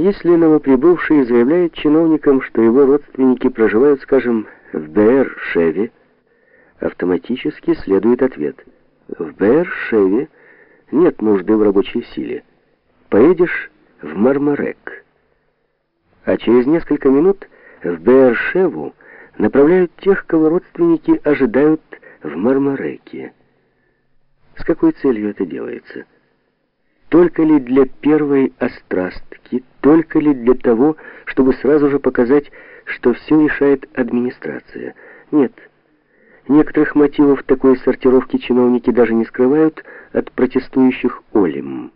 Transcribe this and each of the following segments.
Если новоприбывший заявляет чиновникам, что его родственники проживают, скажем, в Бэр-Шеве, автоматически следует ответ. В Бэр-Шеве нет нужды в рабочей силе. Поедешь в Мармарек. А через несколько минут в Бэр-Шеву направляют тех, кого родственники ожидают в Мармареке. С какой целью это делается? Только ли для первой острастки, только ли для того, чтобы сразу же показать, что все решает администрация? Нет. Некоторых мотивов такой сортировки чиновники даже не скрывают от протестующих Олим.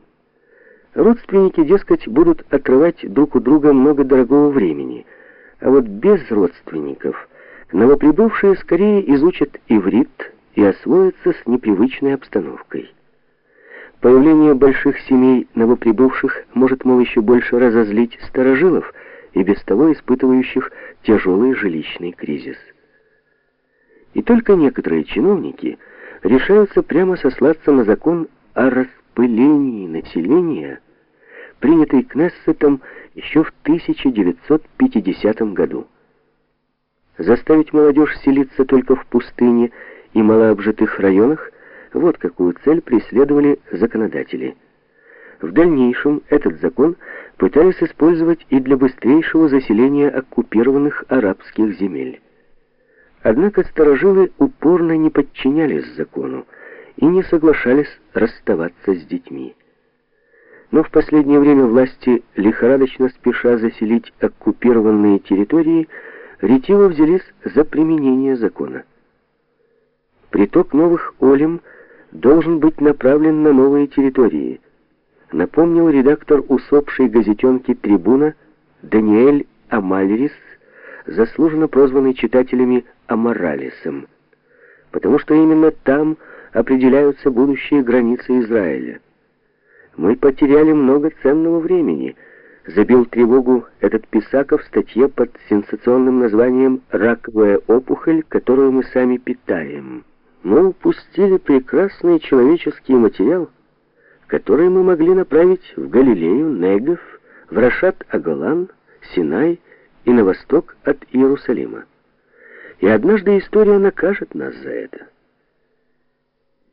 Родственники, дескать, будут отрывать друг у друга много дорогого времени, а вот без родственников новоприбывшие скорее изучат иврит и освоятся с непривычной обстановкой. Появление больших семей новоприбывших может, мол, еще больше разозлить старожилов и без того испытывающих тяжелый жилищный кризис. И только некоторые чиновники решаются прямо сослаться на закон о распылении населения, принятый Кнессетом еще в 1950 году. Заставить молодежь селиться только в пустыне и малообжитых районах вот какую цель преследовали законодатели. В дальнейшем этот закон пытались использовать и для быстрейшего заселения оккупированных арабских земель. Однако старожилы упорно не подчинялись закону и не соглашались расставаться с детьми. Но в последнее время власти, лихорадочно спеша заселить оккупированные территории, ретиво взялись за применение закона. Приток новых олем – должен быть направлен на новые территории, напомнил редактор усопшей газетенки «Трибуна» Даниэль Амальрис, заслуженно прозванный читателями Аморалисом, потому что именно там определяются будущие границы Израиля. Мы потеряли много ценного времени, забил тревогу этот Писаков в статье под сенсационным названием «Раковая опухоль, которую мы сами питаем» мы упустили прекрасный человеческий материал, который мы могли направить в Галилею, Негов, в Рашат-Агалан, Синай и на восток от Иерусалима. И однажды история накажет нас за это.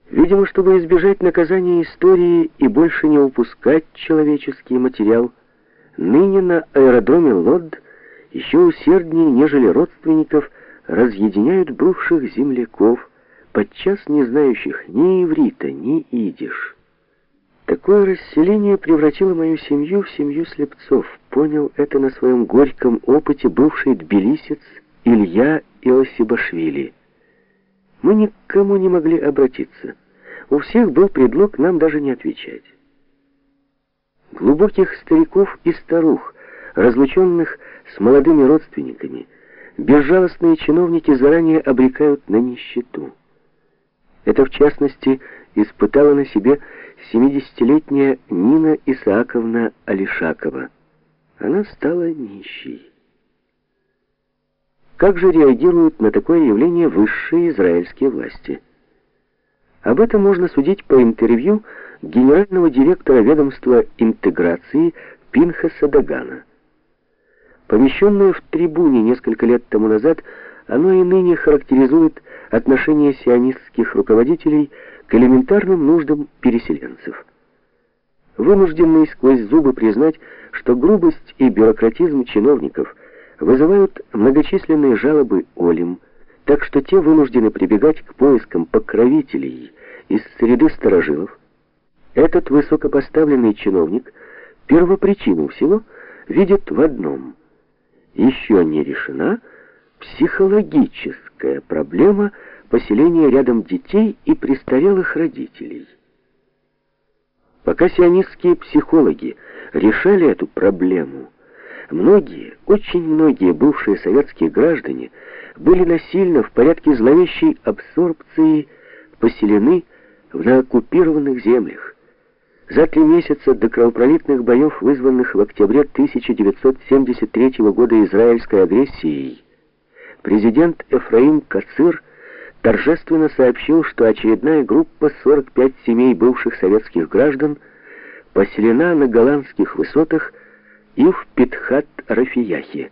Видимо, чтобы избежать наказания истории и больше не упускать человеческий материал, ныне на аэродроме Лод еще усерднее, нежели родственников, разъединяют бывших земляков, подчас не знающих ни иврита, ни идиш. Такое расселение превратило мою семью в семью слепцов. Понял это на своем горьком опыте бывший тбилисец Илья Иосибашвили. Мы никому не могли обратиться. У всех был предлог нам даже не отвечать. Глубоких стариков и старух, разлученных с молодыми родственниками, безжалостные чиновники заранее обрекают на нищету. Это, в частности, испытала на себе 70-летняя Нина Исааковна Алишакова. Она стала нищей. Как же реагируют на такое явление высшие израильские власти? Об этом можно судить по интервью генерального директора ведомства интеграции Пинхаса Дагана. Помещенное в трибуне несколько лет тому назад, оно и ныне характеризует отношение сионистских руководителей к элементарным нуждам переселенцев. Вынужденный сквозь зубы признать, что грубость и бюрократизм чиновников вызывают многочисленные жалобы Олим, так что те вынуждены прибегать к поискам покровителей из среды старожилов, этот высокопоставленный чиновник первопричину всего видит в одном. Еще не решена психологическая проблема поселения рядом детей и престарелых родителей. Пока сионистские психологи решали эту проблему, многие, очень многие бывшие советские граждане были насильно в порядке зловещей абсорбции поселены в наоккупированных землях. За три месяца до кровопролитных боев, вызванных в октябре 1973 года израильской агрессией, президент Эфраим Кацир торжественно сообщил, что очередная группа 45 семей бывших советских граждан поселена на голландских высотах и в Питхат-Рафияхе.